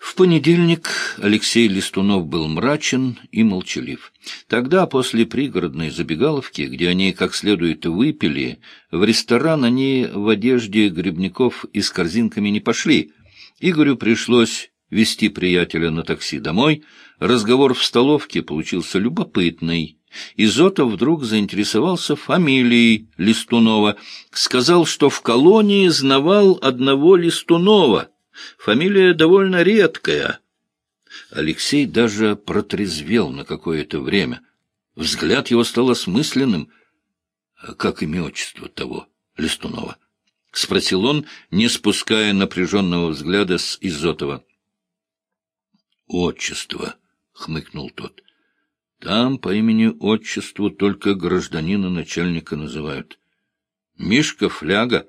В понедельник Алексей Листунов был мрачен и молчалив. Тогда, после пригородной забегаловки, где они как следует выпили, в ресторан они в одежде грибников и с корзинками не пошли. Игорю пришлось вести приятеля на такси домой. Разговор в столовке получился любопытный. Изотов вдруг заинтересовался фамилией Листунова. Сказал, что в колонии знавал одного Листунова — Фамилия довольно редкая. Алексей даже протрезвел на какое-то время. Взгляд его стал осмысленным. — Как имя отчество того, Листунова? — спросил он, не спуская напряженного взгляда с Изотова. — Отчество, — хмыкнул тот. — Там по имени-отчеству только гражданина начальника называют. Мишка Фляга,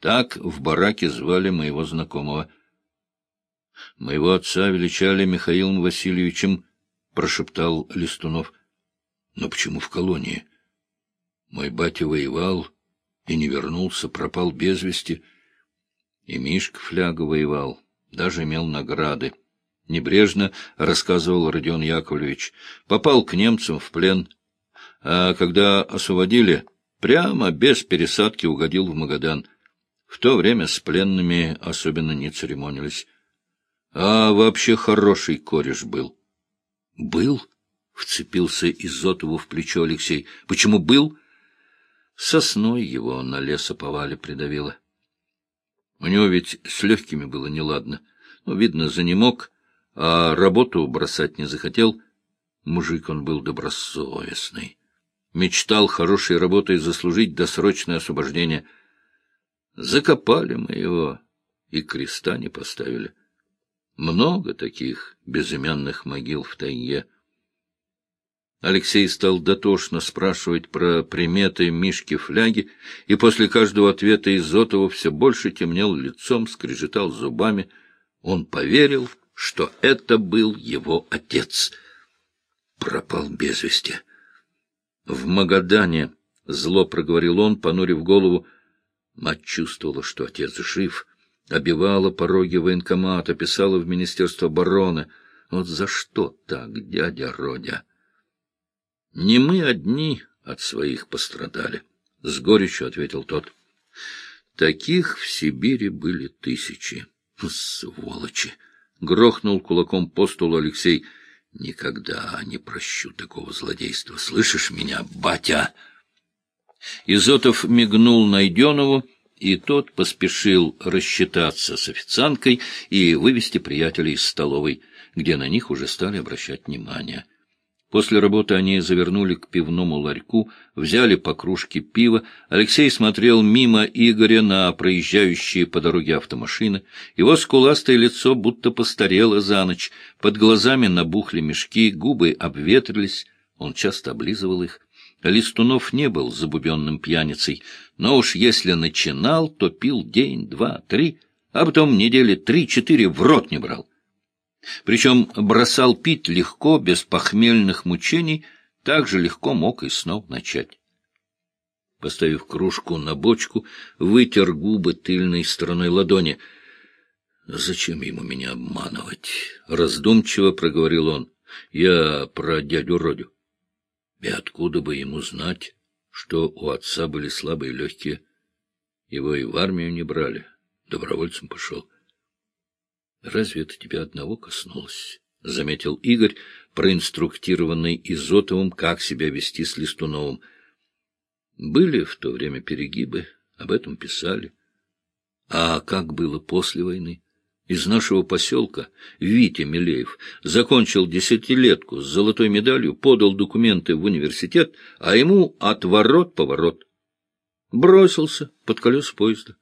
так в бараке звали моего знакомого. — Моего отца величали Михаилом Васильевичем, — прошептал Листунов. — Но почему в колонии? Мой батя воевал и не вернулся, пропал без вести. И Мишка Фляга воевал, даже имел награды. Небрежно рассказывал Родион Яковлевич. Попал к немцам в плен, а когда освободили, прямо без пересадки угодил в Магадан. В то время с пленными особенно не церемонились. А вообще хороший кореш был. — Был? — вцепился Изотову в плечо Алексей. — Почему был? Сосной его на лесоповале придавило. У него ведь с легкими было неладно. Ну, видно, занемог, а работу бросать не захотел. Мужик он был добросовестный. Мечтал хорошей работой заслужить досрочное освобождение. Закопали мы его и креста не поставили. Много таких безымянных могил в тайге. Алексей стал дотошно спрашивать про приметы Мишки-фляги, и после каждого ответа Изотова все больше темнел лицом, скрежетал зубами. Он поверил, что это был его отец. Пропал без вести. В Магадане, — зло проговорил он, понурив голову, — мать чувствовала, что отец жив — обивала пороги военкомата, писала в Министерство обороны. Вот за что так, дядя Родя? Не мы одни от своих пострадали, — с горечью ответил тот. Таких в Сибири были тысячи. Сволочи! — грохнул кулаком по столу Алексей. Никогда не прощу такого злодейства. Слышишь меня, батя? Изотов мигнул Найденову, и тот поспешил рассчитаться с официанткой и вывести приятелей из столовой, где на них уже стали обращать внимание. После работы они завернули к пивному ларьку, взяли по кружке пива. Алексей смотрел мимо Игоря на проезжающие по дороге автомашины. Его скуластое лицо будто постарело за ночь, под глазами набухли мешки, губы обветрились, он часто облизывал их. Листунов не был забубенным пьяницей, но уж если начинал, то пил день, два, три, а потом недели три-четыре в рот не брал. Причем бросал пить легко, без похмельных мучений, так же легко мог и снова начать. Поставив кружку на бочку, вытер губы тыльной стороной ладони. «Зачем ему меня обманывать?» — раздумчиво проговорил он. «Я про дядю Родю». И откуда бы ему знать, что у отца были слабые легкие? Его и в армию не брали, добровольцем пошел. — Разве это тебя одного коснулось? — заметил Игорь, проинструктированный Изотовым, как себя вести с Листуновым. Были в то время перегибы, об этом писали. А как было после войны? Из нашего поселка, Витя Милеев, закончил десятилетку с золотой медалью, подал документы в университет, а ему отворот-поворот. Бросился под колеса поезда.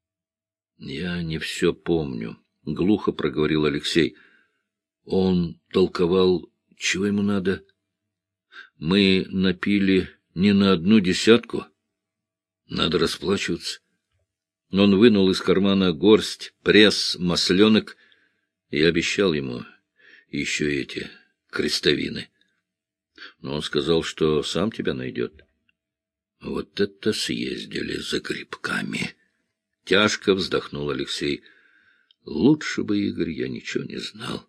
— Я не все помню, — глухо проговорил Алексей. Он толковал, чего ему надо. Мы напили не на одну десятку. Надо расплачиваться. Он вынул из кармана горсть, пресс, масленок и обещал ему еще эти крестовины. Но он сказал, что сам тебя найдет. Вот это съездили за грибками! Тяжко вздохнул Алексей. Лучше бы, Игорь, я ничего не знал.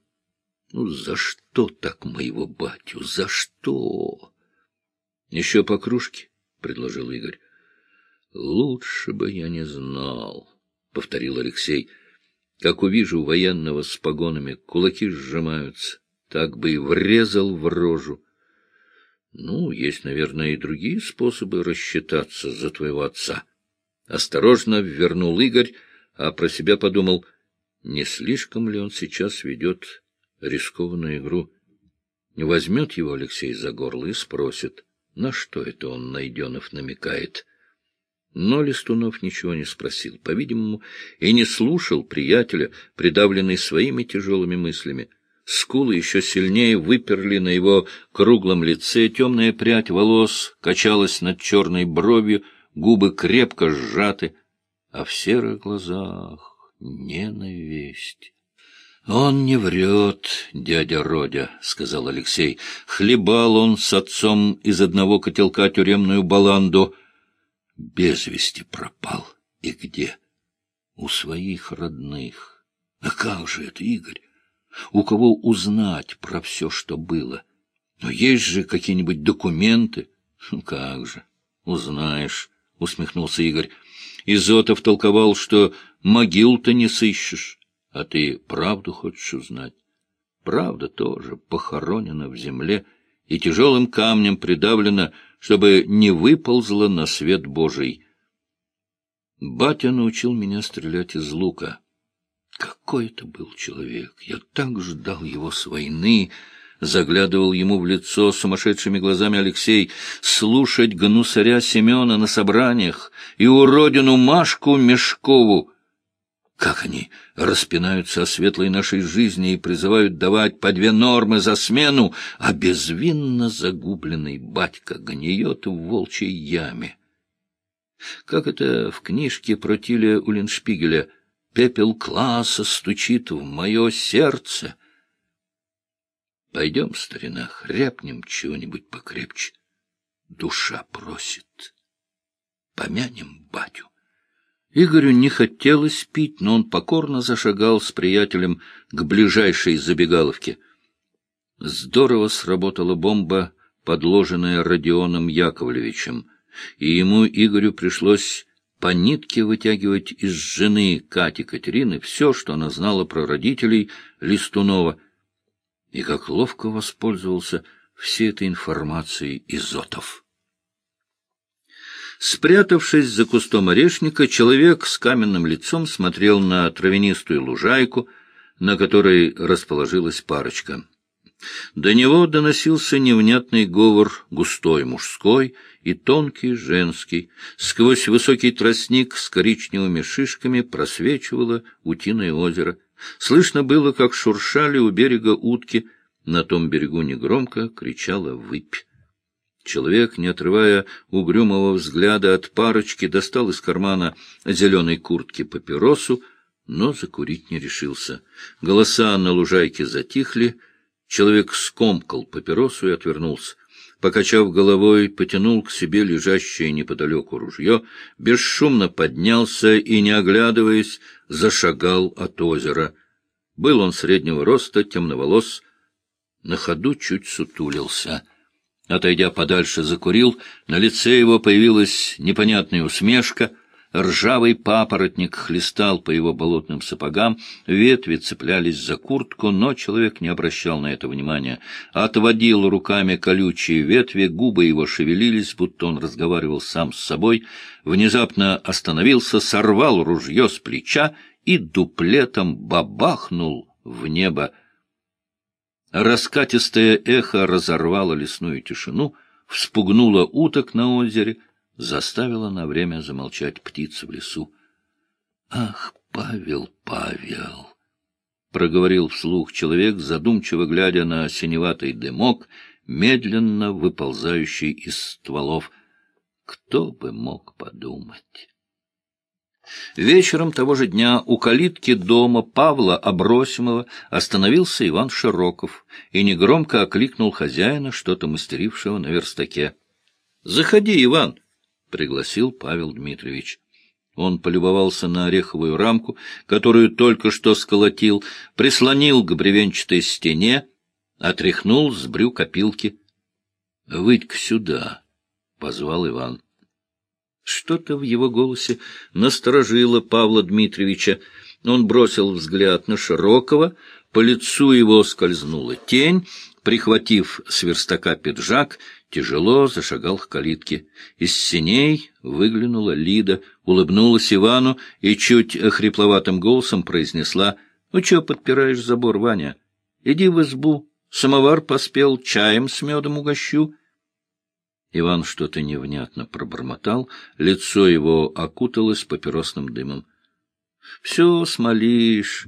Ну, за что так моего батю? За что? Еще по кружке, — предложил Игорь. Лучше бы я не знал, — повторил Алексей. Как увижу военного с погонами, кулаки сжимаются, так бы и врезал в рожу. Ну, есть, наверное, и другие способы рассчитаться за твоего отца. Осторожно вернул Игорь, а про себя подумал, не слишком ли он сейчас ведет рискованную игру. Возьмет его Алексей за горло и спросит, на что это он, Найденов, намекает. Но Листунов ничего не спросил, по-видимому, и не слушал приятеля, придавленный своими тяжелыми мыслями. Скулы еще сильнее выперли на его круглом лице, темная прядь волос качалась над черной бровью, губы крепко сжаты, а в серых глазах ненависть. — Он не врет, дядя Родя, — сказал Алексей. Хлебал он с отцом из одного котелка тюремную баланду. Без вести пропал. И где? У своих родных. А как же это, Игорь? У кого узнать про все, что было? Но есть же какие-нибудь документы. Ну, как же, узнаешь, — усмехнулся Игорь. Изотов толковал, что могил-то не сыщешь. А ты правду хочешь узнать? Правда тоже похоронена в земле и тяжелым камнем придавлена, чтобы не выползла на свет Божий. Батя научил меня стрелять из лука. Какой это был человек! Я так ждал его с войны, заглядывал ему в лицо сумасшедшими глазами Алексей, слушать гнусаря Семена на собраниях и уродину Машку Мешкову. Как они распинаются о светлой нашей жизни и призывают давать по две нормы за смену, а безвинно загубленный батька гниет в волчьей яме. Как это в книжке про Тиля Уллиншпигеля — пепел класса стучит в мое сердце. Пойдем, старина, хряпнем чего-нибудь покрепче. Душа просит. Помянем батю. Игорю не хотелось пить, но он покорно зашагал с приятелем к ближайшей забегаловке. Здорово сработала бомба, подложенная Родионом Яковлевичем, и ему, Игорю, пришлось по нитке вытягивать из жены Кати Катерины все, что она знала про родителей Листунова, и как ловко воспользовался всей этой информацией Изотов. Спрятавшись за кустом орешника, человек с каменным лицом смотрел на травянистую лужайку, на которой расположилась парочка. До него доносился невнятный говор, густой мужской и тонкий женский. Сквозь высокий тростник с коричневыми шишками просвечивало утиное озеро. Слышно было, как шуршали у берега утки. На том берегу негромко кричала выпь. Человек, не отрывая угрюмого взгляда от парочки, достал из кармана зеленой куртки папиросу, но закурить не решился. Голоса на лужайке затихли, Человек скомкал папиросу и отвернулся. Покачав головой, потянул к себе лежащее неподалеку ружье, бесшумно поднялся и, не оглядываясь, зашагал от озера. Был он среднего роста, темноволос, на ходу чуть сутулился. Отойдя подальше, закурил, на лице его появилась непонятная усмешка — Ржавый папоротник хлестал по его болотным сапогам, ветви цеплялись за куртку, но человек не обращал на это внимания. Отводил руками колючие ветви, губы его шевелились, будто он разговаривал сам с собой. Внезапно остановился, сорвал ружье с плеча и дуплетом бабахнул в небо. Раскатистое эхо разорвало лесную тишину, вспугнуло уток на озере — заставила на время замолчать птицы в лесу. — Ах, Павел, Павел! — проговорил вслух человек, задумчиво глядя на синеватый дымок, медленно выползающий из стволов. Кто бы мог подумать? Вечером того же дня у калитки дома Павла Абросимова остановился Иван Широков и негромко окликнул хозяина, что-то мастерившего на верстаке. — Заходи, Иван! — пригласил Павел Дмитриевич. Он полюбовался на ореховую рамку, которую только что сколотил, прислонил к бревенчатой стене, отряхнул с брюк опилки. — Выйдь-ка сюда, — позвал Иван. Что-то в его голосе насторожило Павла Дмитриевича. Он бросил взгляд на Широкого, по лицу его скользнула тень, прихватив с верстака пиджак, тяжело зашагал к калитке. Из синей выглянула Лида, улыбнулась Ивану и чуть хрипловатым голосом произнесла, «Ну, чё подпираешь забор, Ваня? Иди в избу, самовар поспел, чаем с медом угощу». Иван что-то невнятно пробормотал, лицо его окуталось папиросным дымом. — Все смолишь,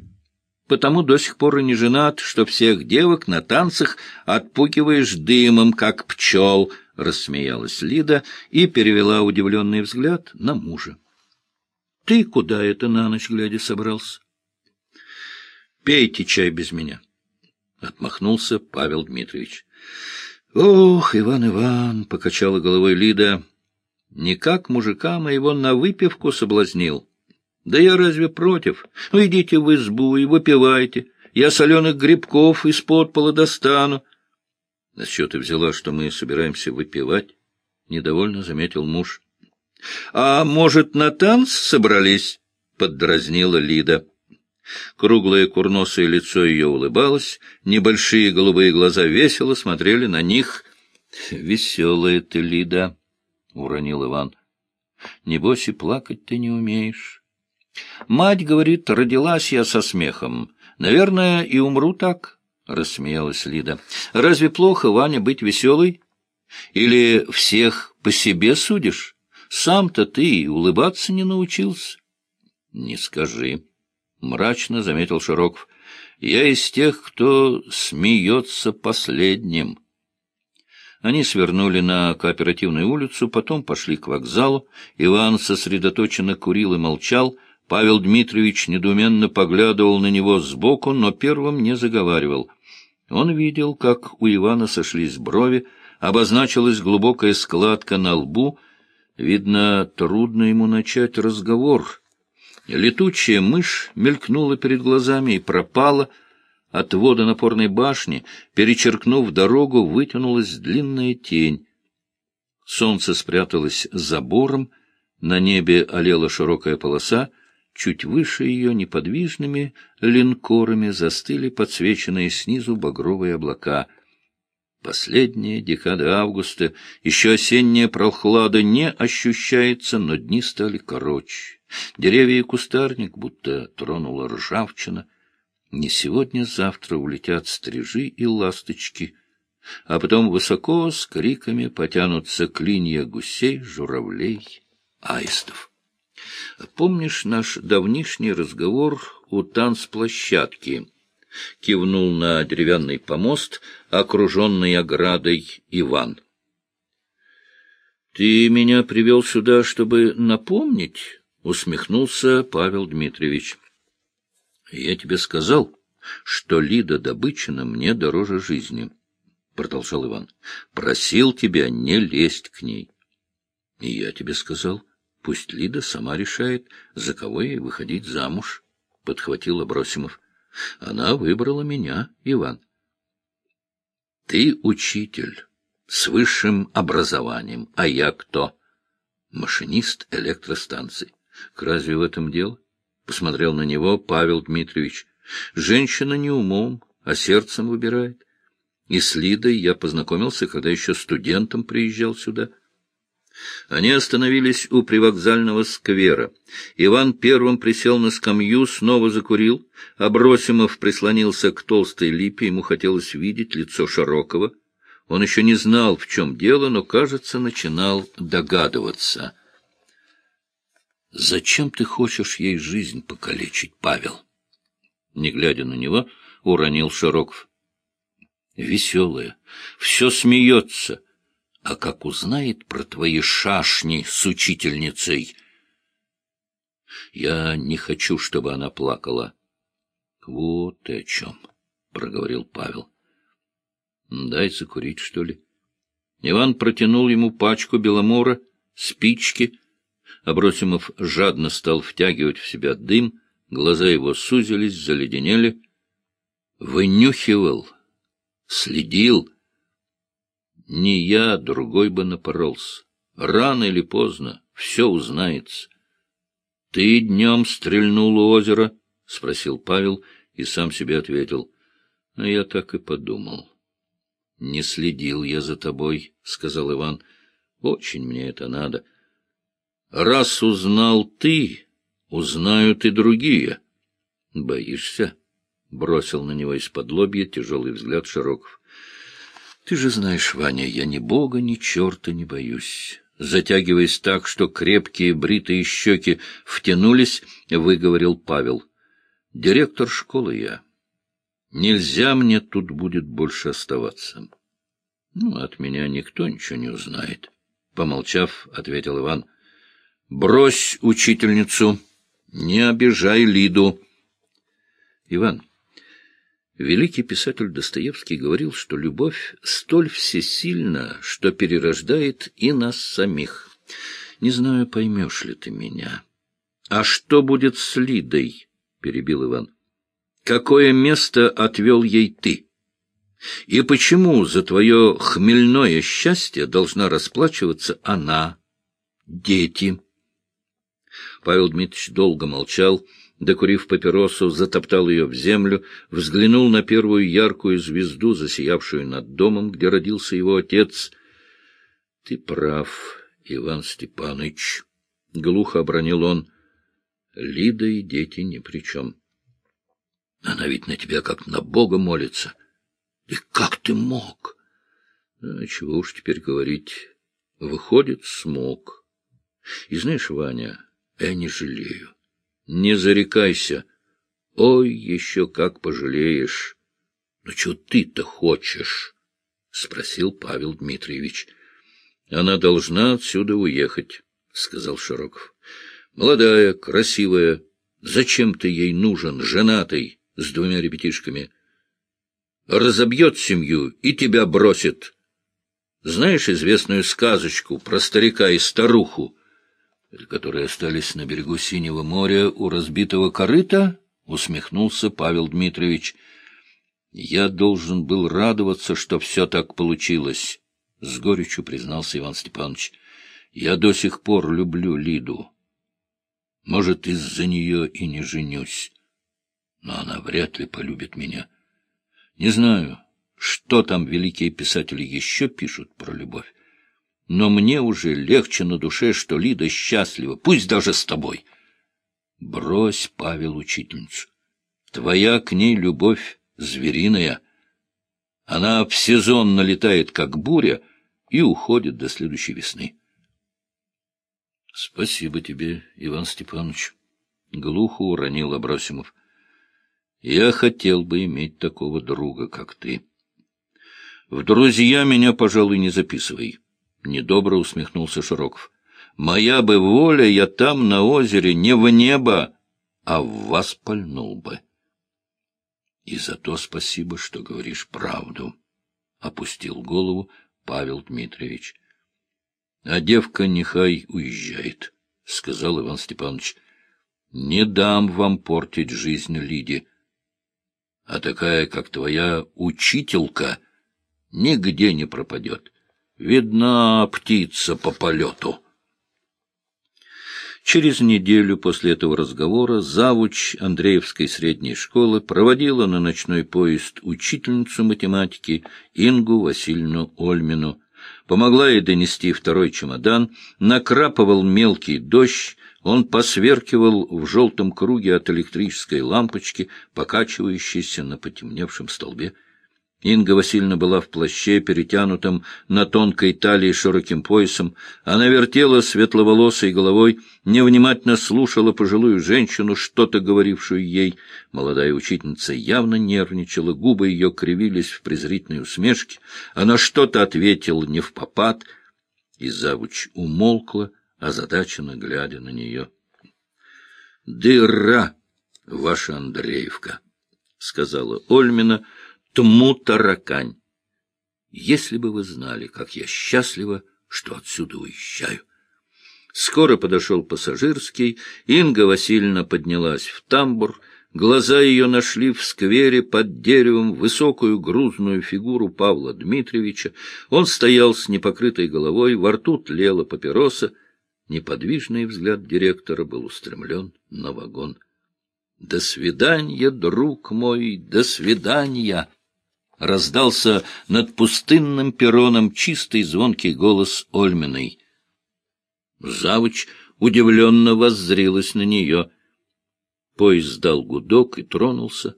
потому до сих пор и не женат, что всех девок на танцах отпугиваешь дымом, как пчел, — рассмеялась Лида и перевела удивленный взгляд на мужа. — Ты куда это на ночь глядя собрался? — Пейте чай без меня, — отмахнулся Павел Дмитриевич. — Ох, Иван, Иван, — покачала головой Лида, — никак мужика моего на выпивку соблазнил. Да я разве против? Ну, идите в избу и выпивайте. Я соленых грибков из-под пола достану. — На что ты взяла, что мы собираемся выпивать? — недовольно заметил муж. — А может, на танц собрались? — поддразнила Лида. Круглое курносое лицо ее улыбалось, небольшие голубые глаза весело смотрели на них. — Веселая ты, Лида, — уронил Иван. — Небось и плакать ты не умеешь. Мать говорит, родилась я со смехом. Наверное, и умру так, — рассмеялась Лида. Разве плохо, Ваня, быть веселой? Или всех по себе судишь? Сам-то ты улыбаться не научился. — Не скажи, — мрачно заметил Широков. — Я из тех, кто смеется последним. Они свернули на кооперативную улицу, потом пошли к вокзалу. Иван сосредоточенно курил и молчал — Павел Дмитриевич недоуменно поглядывал на него сбоку, но первым не заговаривал. Он видел, как у Ивана сошлись брови, обозначилась глубокая складка на лбу. Видно, трудно ему начать разговор. Летучая мышь мелькнула перед глазами и пропала. От водонапорной башни, перечеркнув дорогу, вытянулась длинная тень. Солнце спряталось за бором, на небе олела широкая полоса, Чуть выше ее неподвижными линкорами застыли подсвеченные снизу багровые облака. Последняя декада августа, еще осенняя прохлада не ощущается, но дни стали короче. Деревья и кустарник будто тронула ржавчина. Не сегодня-завтра улетят стрижи и ласточки, а потом высоко с криками потянутся клинья гусей, журавлей, аистов. Помнишь наш давнишний разговор у танцплощадки? Кивнул на деревянный помост, окруженный оградой Иван. Ты меня привел сюда, чтобы напомнить? Усмехнулся Павел Дмитриевич. Я тебе сказал, что Лида Добычина мне дороже жизни, продолжал Иван. Просил тебя не лезть к ней. И я тебе сказал, Пусть Лида сама решает, за кого ей выходить замуж, — подхватил Абросимов. Она выбрала меня, Иван. Ты учитель с высшим образованием, а я кто? Машинист электростанции. Разве в этом дело? Посмотрел на него Павел Дмитриевич. Женщина не умом, а сердцем выбирает. И с Лидой я познакомился, когда еще студентом приезжал сюда. Они остановились у привокзального сквера. Иван первым присел на скамью, снова закурил. Абросимов прислонился к толстой липе, ему хотелось видеть лицо Широкого. Он еще не знал, в чем дело, но, кажется, начинал догадываться. «Зачем ты хочешь ей жизнь покалечить, Павел?» Не глядя на него, уронил Широков. «Веселая, все смеется» а как узнает про твои шашни с учительницей? Я не хочу, чтобы она плакала. — Вот ты о чем, — проговорил Павел. — Дай закурить, что ли. Иван протянул ему пачку беломора, спички. Абросимов жадно стал втягивать в себя дым, глаза его сузились, заледенели. Вынюхивал, следил. Не я, другой бы напоролся. Рано или поздно все узнается. — Ты днем стрельнул у озера? — спросил Павел и сам себе ответил. — А я так и подумал. — Не следил я за тобой, — сказал Иван. — Очень мне это надо. — Раз узнал ты, узнают и другие. — Боишься? — бросил на него из-под лобья тяжелый взгляд Широков. — Ты же знаешь, Ваня, я ни бога, ни черта не боюсь. Затягиваясь так, что крепкие бритые щеки втянулись, выговорил Павел. — Директор школы я. Нельзя мне тут будет больше оставаться. — Ну, от меня никто ничего не узнает. Помолчав, ответил Иван. — Брось учительницу, не обижай Лиду. — Иван, великий писатель Достоевский говорил, что любовь столь всесильна, что перерождает и нас самих. Не знаю, поймешь ли ты меня. — А что будет с Лидой? — перебил Иван. Какое место отвел ей ты? И почему за твое хмельное счастье должна расплачиваться она, дети? Павел Дмитриевич долго молчал, докурив папиросу, затоптал ее в землю, взглянул на первую яркую звезду, засиявшую над домом, где родился его отец. — Ты прав, Иван Степаныч, — глухо обронил он. — Лида и дети ни при чем. — она ведь на тебя как на Бога молится. И как ты мог? А чего уж теперь говорить. Выходит, смог. И знаешь, Ваня, я не жалею. Не зарекайся. Ой, еще как пожалеешь. Ну, что ты-то хочешь? — спросил Павел Дмитриевич. — Она должна отсюда уехать, — сказал Широков. — Молодая, красивая. Зачем ты ей нужен, женатый? с двумя ребятишками. Разобьет семью и тебя бросит. Знаешь известную сказочку про старика и старуху, которые остались на берегу Синего моря у разбитого корыта? Усмехнулся Павел Дмитриевич. Я должен был радоваться, что все так получилось, — с горечью признался Иван Степанович. Я до сих пор люблю Лиду. Может, из-за нее и не женюсь но она вряд ли полюбит меня. Не знаю, что там великие писатели еще пишут про любовь, но мне уже легче на душе, что Лида счастлива, пусть даже с тобой. Брось, Павел, учительницу. Твоя к ней любовь звериная. Она в сезон налетает, как буря, и уходит до следующей весны. — Спасибо тебе, Иван Степанович. Глухо уронил Абросимов. Я хотел бы иметь такого друга, как ты. В друзья меня, пожалуй, не записывай. Недобро усмехнулся Широков. Моя бы воля, я там, на озере, не в небо, а в вас пальнул бы. И за то спасибо, что говоришь правду, — опустил голову Павел Дмитриевич. — А девка нехай уезжает, — сказал Иван Степанович. — Не дам вам портить жизнь Лиде а такая, как твоя учителька, нигде не пропадет. Видна птица по полету. Через неделю после этого разговора завуч Андреевской средней школы проводила на ночной поезд учительницу математики Ингу Васильевну Ольмину, помогла ей донести второй чемодан, накрапывал мелкий дождь, он посверкивал в желтом круге от электрической лампочки, покачивающейся на потемневшем столбе. Инга Васильевна была в плаще, перетянутом на тонкой талии широким поясом. Она вертела светловолосой головой, невнимательно слушала пожилую женщину, что-то говорившую ей. Молодая учительница явно нервничала, губы ее кривились в презрительной усмешке. Она что-то ответила не в попад, и завуч умолкла, озадаченно глядя на нее. — Дыра, ваша Андреевка, — сказала Ольмина, — тму таракань. Если бы вы знали, как я счастлива, что отсюда уезжаю. Скоро подошел пассажирский, Инга Васильевна поднялась в тамбур, глаза ее нашли в сквере под деревом высокую грузную фигуру Павла Дмитриевича. Он стоял с непокрытой головой, во рту тлела папироса. Неподвижный взгляд директора был устремлен на вагон. — До свидания, друг мой, до свидания! Раздался над пустынным перроном чистый звонкий голос Ольминой. Завуч удивленно воззрилась на нее. Поезд дал гудок и тронулся.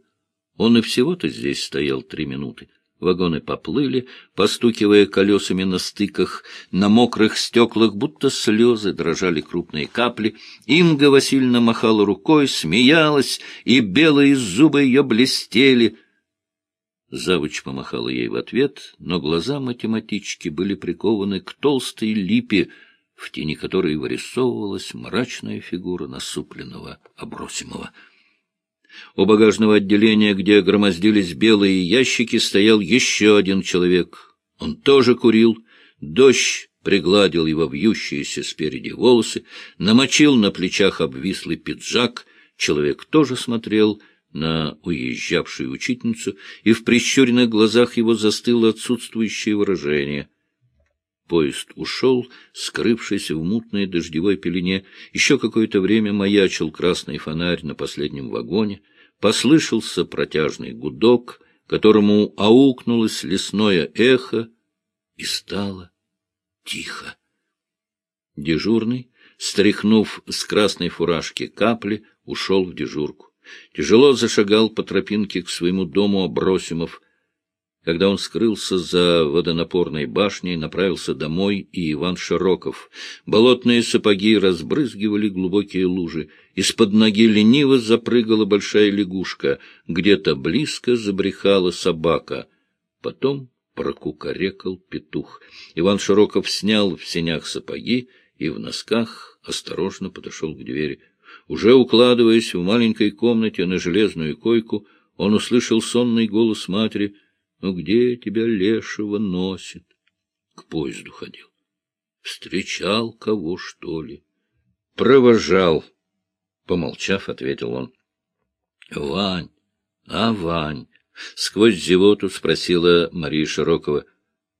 Он и всего-то здесь стоял три минуты. Вагоны поплыли, постукивая колесами на стыках, на мокрых стеклах, будто слезы дрожали крупные капли. Инга Васильевна махала рукой, смеялась, и белые зубы ее блестели. Завуч помахала ей в ответ, но глаза математички были прикованы к толстой липе, в тени которой вырисовывалась мрачная фигура насупленного Обросимого. У багажного отделения, где громоздились белые ящики, стоял еще один человек. Он тоже курил. Дождь пригладил его вьющиеся спереди волосы, намочил на плечах обвислый пиджак. Человек тоже смотрел на уезжавшую учительницу, и в прищуренных глазах его застыло отсутствующее выражение — Поезд ушел, скрывшись в мутной дождевой пелене. Еще какое-то время маячил красный фонарь на последнем вагоне. Послышался протяжный гудок, которому аукнулось лесное эхо, и стало тихо. Дежурный, стряхнув с красной фуражки капли, ушел в дежурку. Тяжело зашагал по тропинке к своему дому Абросимов, когда он скрылся за водонапорной башней, направился домой и Иван Широков. Болотные сапоги разбрызгивали глубокие лужи. Из-под ноги лениво запрыгала большая лягушка. Где-то близко забрехала собака. Потом прокукарекал петух. Иван Широков снял в сенях сапоги и в носках осторожно подошел к двери. Уже укладываясь в маленькой комнате на железную койку, он услышал сонный голос матери — ну, где тебя лешего носит? К поезду ходил. Встречал кого, что ли? Провожал. Помолчав, ответил он. Вань, а Вань? Сквозь зевоту спросила Мария Широкова.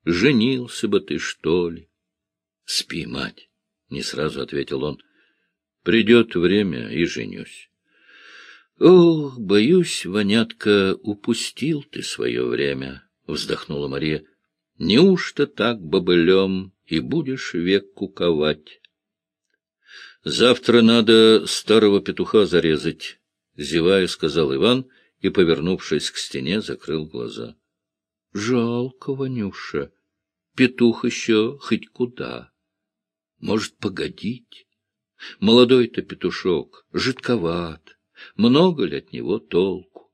Женился бы ты, что ли? Спи, мать, не сразу ответил он. Придет время и женюсь. — Ох, боюсь, Ванятка, упустил ты свое время, — вздохнула Мария. — Неужто так бобылем и будешь век куковать? — Завтра надо старого петуха зарезать, — зевая сказал Иван и, повернувшись к стене, закрыл глаза. — Жалко, Ванюша, петух еще хоть куда. Может, погодить? Молодой-то петушок, жидковат. Много ли от него толку?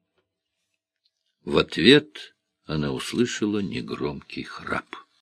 В ответ она услышала негромкий храп.